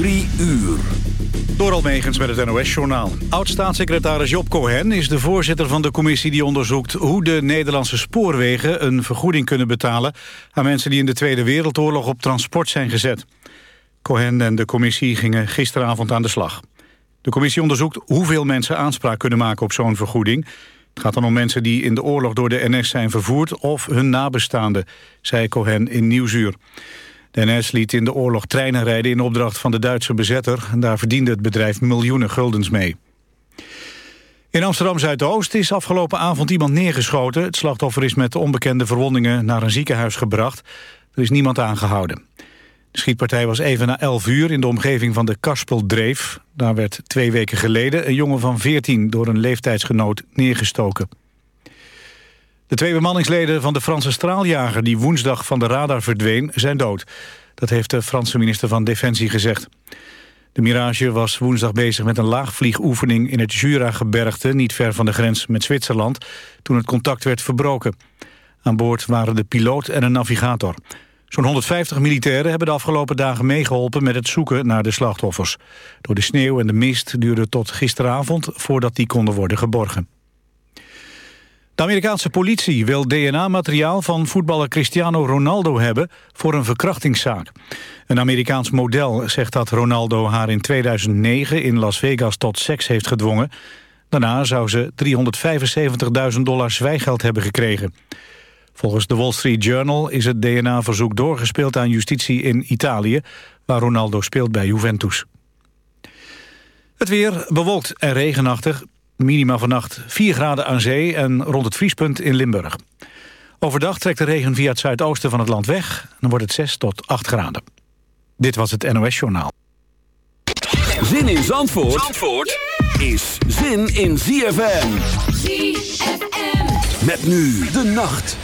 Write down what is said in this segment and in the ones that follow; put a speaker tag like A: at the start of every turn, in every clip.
A: Drie uur.
B: Door met het NOS-journaal. Oud-staatssecretaris Job Cohen is de voorzitter van de commissie die onderzoekt... hoe de Nederlandse spoorwegen een vergoeding kunnen betalen... aan mensen die in de Tweede Wereldoorlog op transport zijn gezet. Cohen en de commissie gingen gisteravond aan de slag. De commissie onderzoekt hoeveel mensen aanspraak kunnen maken op zo'n vergoeding. Het gaat dan om mensen die in de oorlog door de NS zijn vervoerd... of hun nabestaanden, zei Cohen in Nieuwsuur. De NS liet in de oorlog treinen rijden in opdracht van de Duitse bezetter. En daar verdiende het bedrijf miljoenen guldens mee. In Amsterdam-Zuidoost is afgelopen avond iemand neergeschoten. Het slachtoffer is met onbekende verwondingen naar een ziekenhuis gebracht. Er is niemand aangehouden. De schietpartij was even na 11 uur in de omgeving van de Kaspeldreef. Daar werd twee weken geleden een jongen van 14 door een leeftijdsgenoot neergestoken. De twee bemanningsleden van de Franse straaljager... die woensdag van de radar verdween, zijn dood. Dat heeft de Franse minister van Defensie gezegd. De Mirage was woensdag bezig met een laagvliegoefening... in het Jura-gebergte, niet ver van de grens met Zwitserland... toen het contact werd verbroken. Aan boord waren de piloot en een navigator. Zo'n 150 militairen hebben de afgelopen dagen meegeholpen... met het zoeken naar de slachtoffers. Door de sneeuw en de mist duurde het tot gisteravond... voordat die konden worden geborgen. De Amerikaanse politie wil DNA-materiaal van voetballer Cristiano Ronaldo hebben voor een verkrachtingszaak. Een Amerikaans model zegt dat Ronaldo haar in 2009 in Las Vegas tot seks heeft gedwongen. Daarna zou ze 375.000 dollar zwijgeld hebben gekregen. Volgens de Wall Street Journal is het DNA-verzoek doorgespeeld aan justitie in Italië, waar Ronaldo speelt bij Juventus. Het weer bewolkt en regenachtig. Minima vannacht 4 graden aan zee en rond het vriespunt in Limburg. Overdag trekt de regen via het zuidoosten van het land weg. Dan wordt het 6 tot 8 graden. Dit was het NOS Journaal.
A: Zin in Zandvoort, Zandvoort is zin in ZFM.
C: ZFM.
A: Met nu de nacht.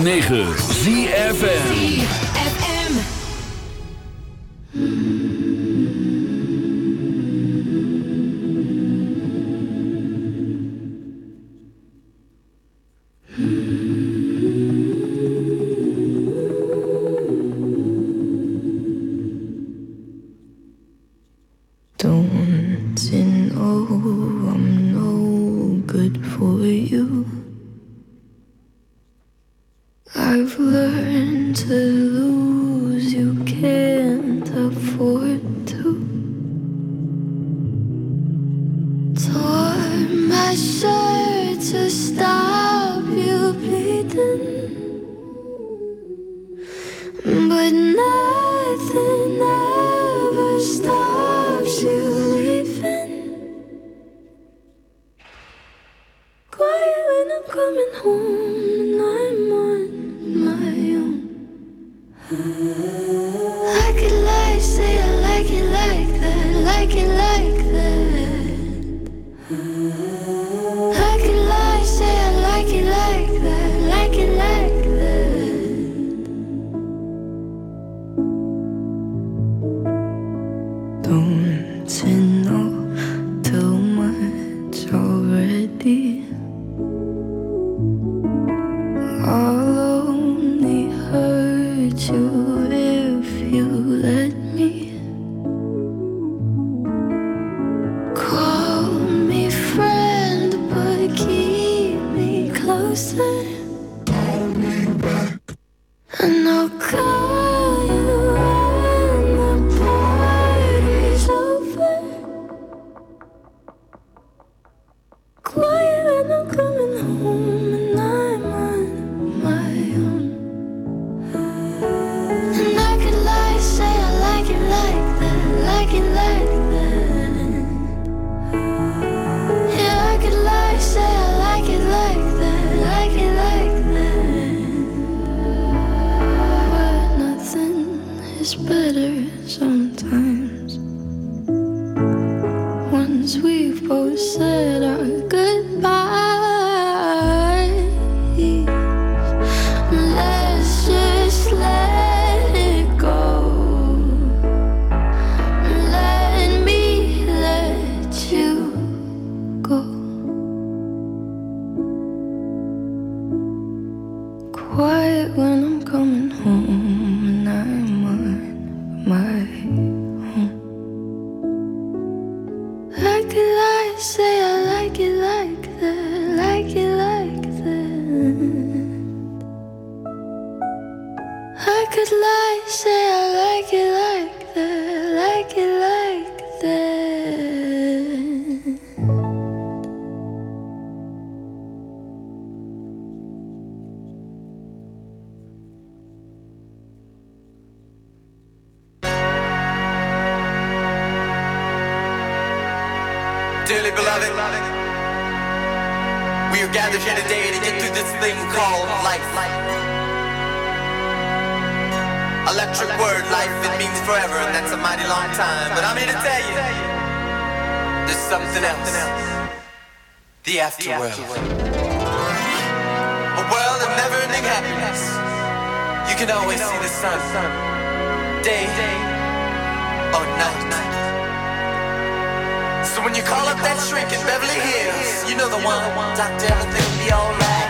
C: 106.9 So when you call up that shrink in Beverly Hills, you know the one. Doctor, everything be alright.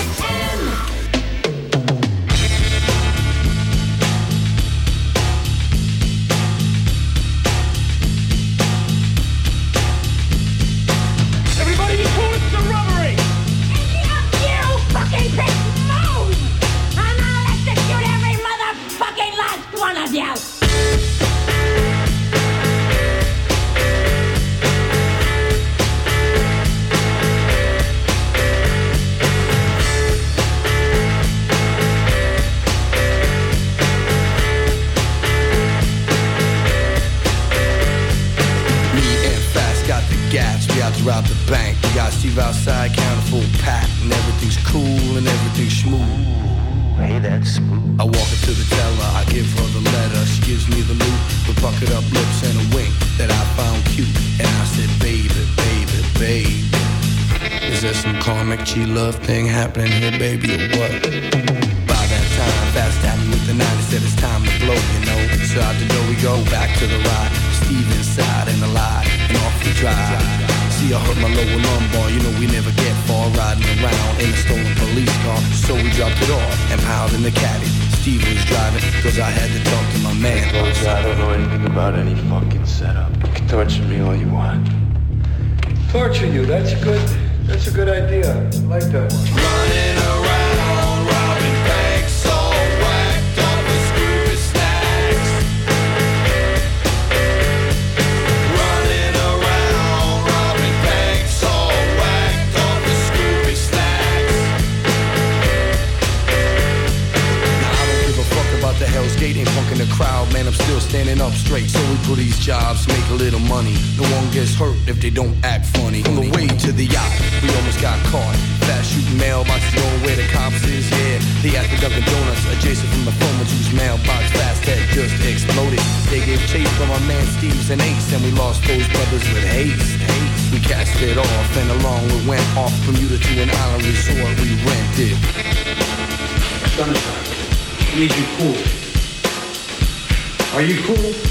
C: it off, and along we went off from Utah to an island resort. We rented. Sunshine, I need you cool. Are you
D: cool?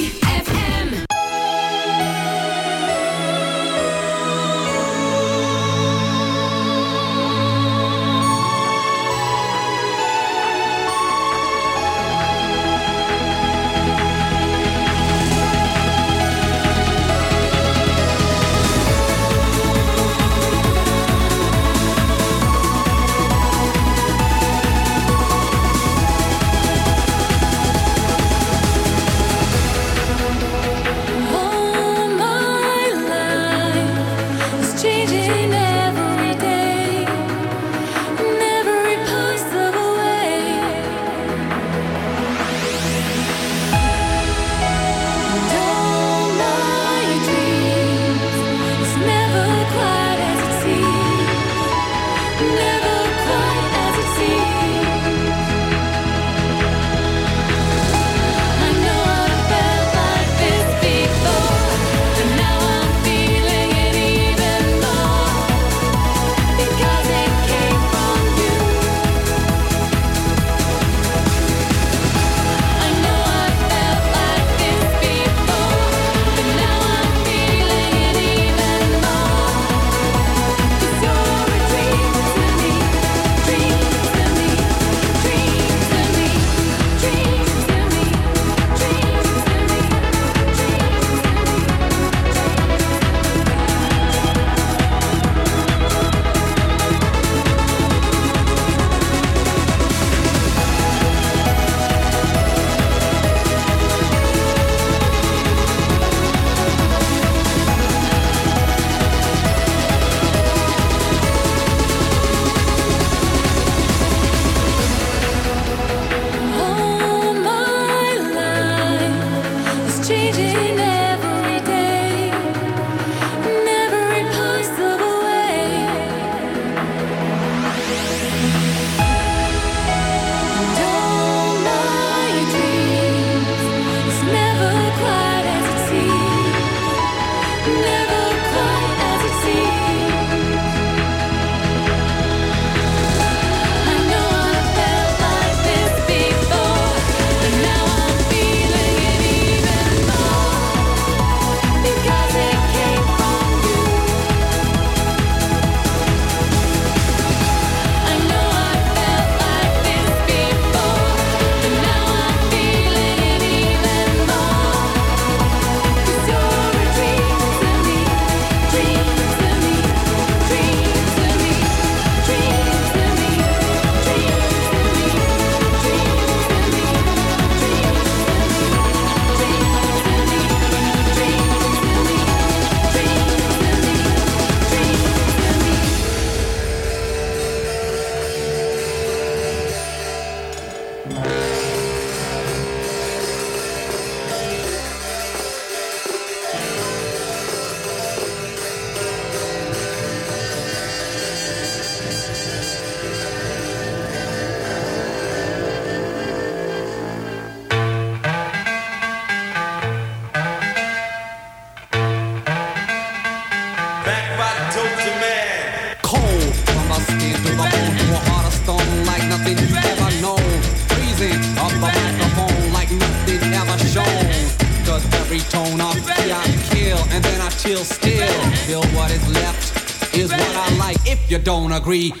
D: agree.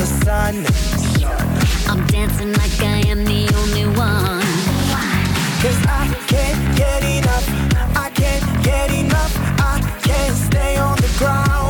E: the sun.
F: I'm dancing like I am the only one.
E: Cause I can't get enough. I can't get enough. I can't stay on the ground.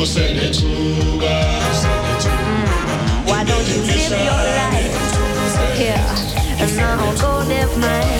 G: Mm.
C: Why don't you live your life? Here and now go live mine?